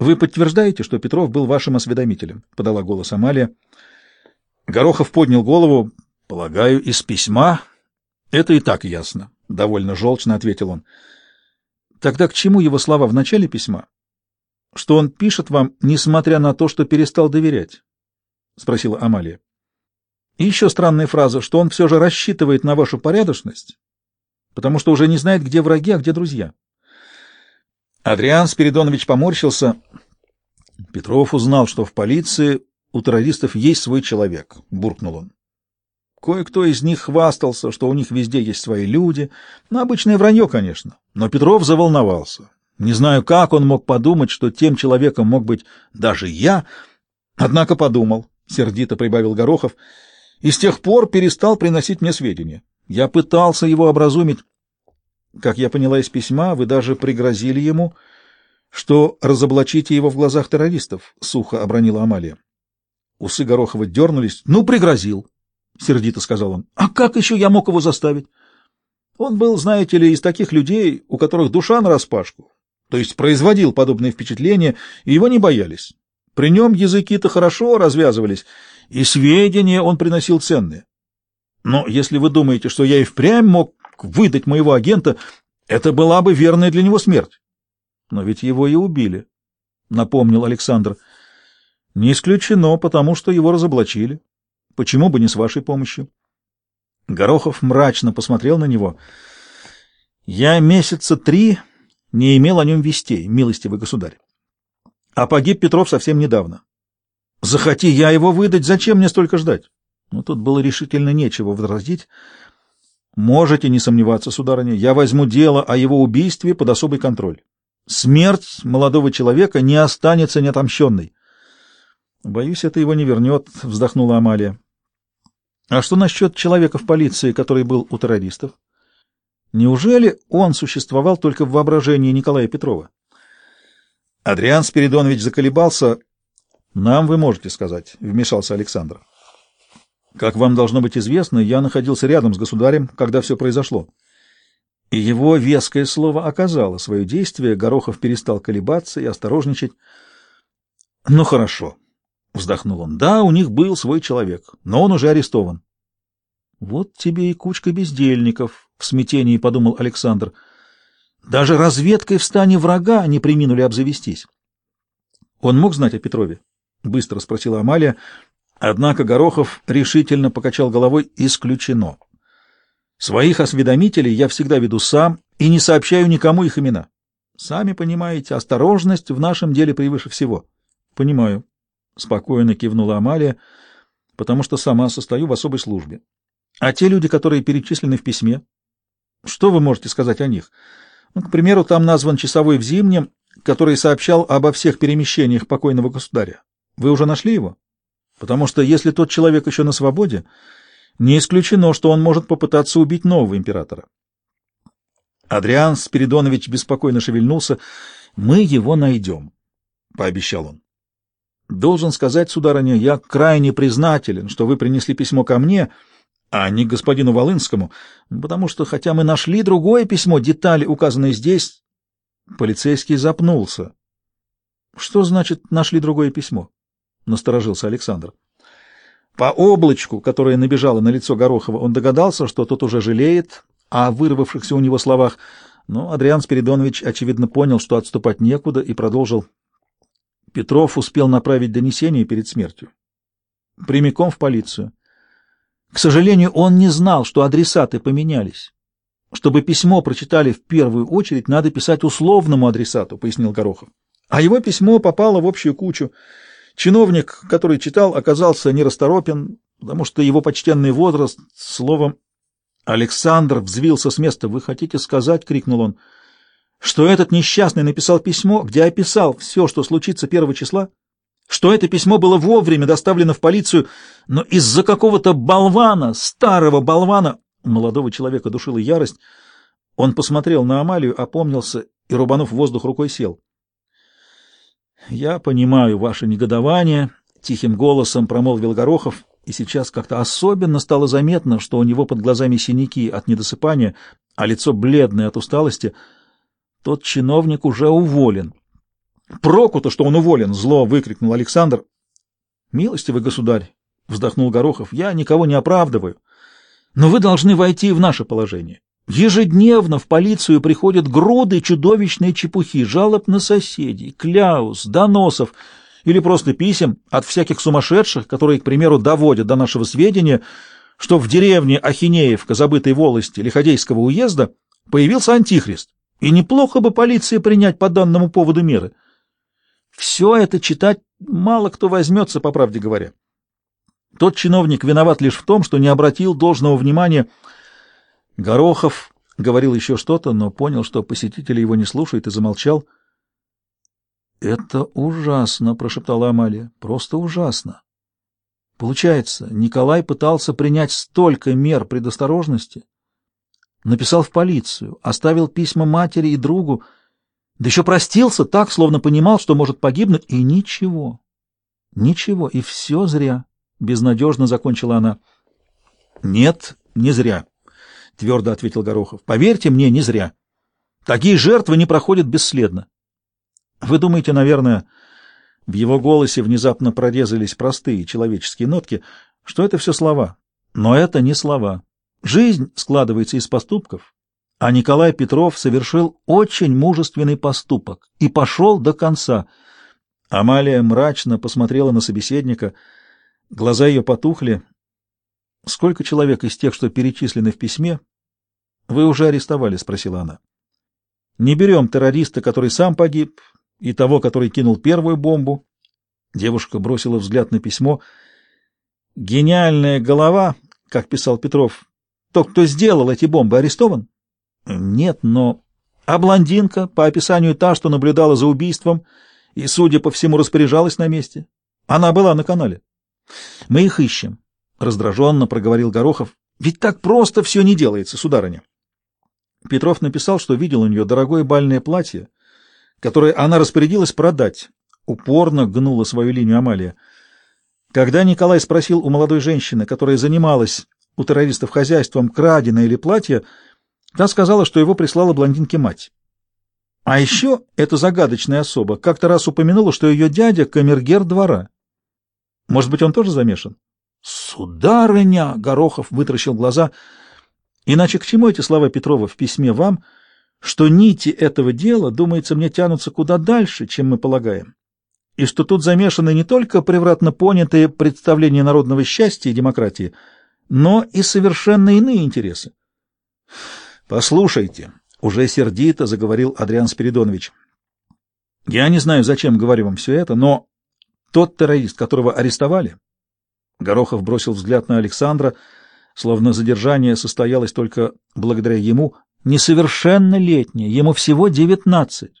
Вы подтверждаете, что Петров был вашим осведомителем? — подала голос Амалия. Горохов поднял голову. — Полагаю, из письма? — Это и так ясно, — довольно желчно ответил он. — Тогда к чему его слова в начале письма? — Что он пишет вам, несмотря на то, что перестал доверять? — спросила Амалия. — И еще странная фраза, что он все же рассчитывает на вашу порядочность, потому что уже не знает, где враги, а где друзья. Адриан Спиридонович поморщился. Петров узнал, что в полиции у террористов есть свой человек, буркнул он. Кое-кто из них хвастался, что у них везде есть свои люди. Ну, обычное вранье, конечно. Но Петров заволновался. Не знаю, как он мог подумать, что тем человеком мог быть даже я, однако подумал, — сердито прибавил Горохов, — и с тех пор перестал приносить мне сведения. Я пытался его образумить. Как я поняла из письма, вы даже пригрозили ему, что разоблачите его в глазах террористов, — сухо обронила Амалия. Усы Горохова дернулись. — Ну, пригрозил, — сердито сказал он. — А как еще я мог его заставить? Он был, знаете ли, из таких людей, у которых душа нараспашку, то есть производил подобные впечатления, и его не боялись. При нем языки-то хорошо развязывались, и сведения он приносил ценные. Но если вы думаете, что я и впрямь мог выдать моего агента, это была бы верная для него смерть. Но ведь его и убили, — напомнил Александр. Не исключено, потому что его разоблачили. Почему бы не с вашей помощью? Горохов мрачно посмотрел на него. Я месяца три не имел о нем вестей, милостивый государь. А погиб Петров совсем недавно. Захоти я его выдать, зачем мне столько ждать? Но тут было решительно нечего возразить. Можете не сомневаться, сударыня, я возьму дело о его убийстве под особый контроль. Смерть молодого человека не останется неотомщенной. Боюсь, это его не вернет, вздохнула Амалия. А что насчет человека в полиции, который был у террористов? Неужели он существовал только в воображении Николая Петрова? Адриан Спиридонович заколебался. «Нам вы можете сказать», — вмешался Александр. Как вам должно быть известно, я находился рядом с государем, когда все произошло. И его веское слово оказало свое действие, Горохов перестал колебаться и осторожничать. — Ну, хорошо, — вздохнул он. — Да, у них был свой человек, но он уже арестован. — Вот тебе и кучка бездельников, — в смятении подумал Александр. Даже разведкой в стане врага не приминули обзавестись. — Он мог знать о Петрове? — быстро спросила Амалия. Однако Горохов решительно покачал головой «исключено». Своих осведомителей я всегда веду сам и не сообщаю никому их имена. Сами понимаете, осторожность в нашем деле превыше всего. — Понимаю, — спокойно кивнула Амалия, — потому что сама состою в особой службе. А те люди, которые перечислены в письме, что вы можете сказать о них? Ну, к примеру, там назван часовой в Зимнем, который сообщал обо всех перемещениях покойного государя. Вы уже нашли его? — потому что если тот человек еще на свободе, не исключено, что он может попытаться убить нового императора. Адриан Спиридонович беспокойно шевельнулся. «Мы его найдем», — пообещал он. «Должен сказать, сударыня, я крайне признателен, что вы принесли письмо ко мне, а не к господину Волынскому, потому что, хотя мы нашли другое письмо, детали, указанные здесь...» Полицейский запнулся. «Что значит «нашли другое письмо»?» — насторожился Александр. По облачку, которое набежало на лицо Горохова, он догадался, что тот уже жалеет о вырвавшихся у него словах, но Адриан Спиридонович, очевидно, понял, что отступать некуда, и продолжил. Петров успел направить донесение перед смертью. Прямиком в полицию. К сожалению, он не знал, что адресаты поменялись. Чтобы письмо прочитали в первую очередь, надо писать условному адресату, — пояснил Горохов. А его письмо попало в общую кучу. Чиновник, который читал, оказался нерасторопен, потому что его почтенный возраст, словом... Александр взвился с места. «Вы хотите сказать, — крикнул он, — что этот несчастный написал письмо, где описал все, что случится первого числа? Что это письмо было вовремя доставлено в полицию, но из-за какого-то болвана, старого болвана...» Молодого человека душила ярость. Он посмотрел на Амалию, опомнился и, рубанув воздух рукой, сел. «Я понимаю ваше негодование», — тихим голосом промолвил Горохов, и сейчас как-то особенно стало заметно, что у него под глазами синяки от недосыпания, а лицо бледное от усталости. Тот чиновник уже уволен. Проку-то, что он уволен, зло выкрикнул Александр. Милостивый государь, вздохнул Горохов, я никого не оправдываю. Но вы должны войти в наше положение. Ежедневно в полицию приходят груды чудовищной чепухи, жалоб на соседей, кляус, доносов или просто писем от всяких сумасшедших, которые, к примеру, доводят до нашего сведения, что в деревне Ахинеевка, забытой волости Лиходейского уезда, появился антихрист, и неплохо бы полиции принять по данному поводу меры. Все это читать мало кто возьмется, по правде говоря. Тот чиновник виноват лишь в том, что не обратил должного внимания. Горохов говорил еще что-то, но понял, что посетители его не слушают, и замолчал. — Это ужасно, — прошептала Амалия, — просто ужасно. Получается, Николай пытался принять столько мер предосторожности, написал в полицию, оставил письма матери и другу, да еще простился так, словно понимал, что может погибнуть, и ничего, ничего, и все зря. Безнадежно закончила она. Нет, не зря, твердо ответил Горохов. Поверьте мне, не зря. Такие жертвы не проходят бесследно. Вы думаете, наверное, в его голосе внезапно прорезались простые человеческие нотки, что это все слова. Но это не слова. Жизнь складывается из поступков, а Николай Петров совершил очень мужественный поступок и пошел до конца. Амалия мрачно посмотрела на собеседника — Глаза ее потухли. «Сколько человек из тех, что перечислены в письме, вы уже арестовали?» — спросила она. «Не берем террориста, который сам погиб, и того, который кинул первую бомбу». Девушка бросила взгляд на письмо. «Гениальная голова, как писал Петров. Тот, кто сделал эти бомбы, арестован?» «Нет, но...» «А блондинка, по описанию та, что наблюдала за убийством и, судя по всему, распоряжалась на месте. Она была на канале». Мы их ищем, — раздраженно проговорил Горохов. Ведь так просто все не делается, сударыня. Петров написал, что видел у нее дорогое бальное платье, которое она распорядилась продать. Упорно гнула свою линию Амалия. Когда Николай спросил у молодой женщины, которая занималась у террористов хозяйством, краденое или платье, та сказала, что его прислала блондинке мать. А еще эта загадочная особа как-то раз упомянула, что ее дядя — камергер двора. Может быть, он тоже замешан? Сударыня! Горохов вытаращил глаза. Иначе к чему эти слова Петрова в письме вам, что нити этого дела, думается, мне тянутся куда дальше, чем мы полагаем, и что тут замешаны не только превратно понятые представления народного счастья и демократии, но и совершенно иные интересы. Послушайте, уже сердито заговорил Адриан Спиридонович. Я не знаю, зачем говорю вам все это, но тот террорист, которого арестовали, Горохов бросил взгляд на Александра, словно задержание состоялось только благодаря ему, несовершеннолетний, ему всего девятнадцать.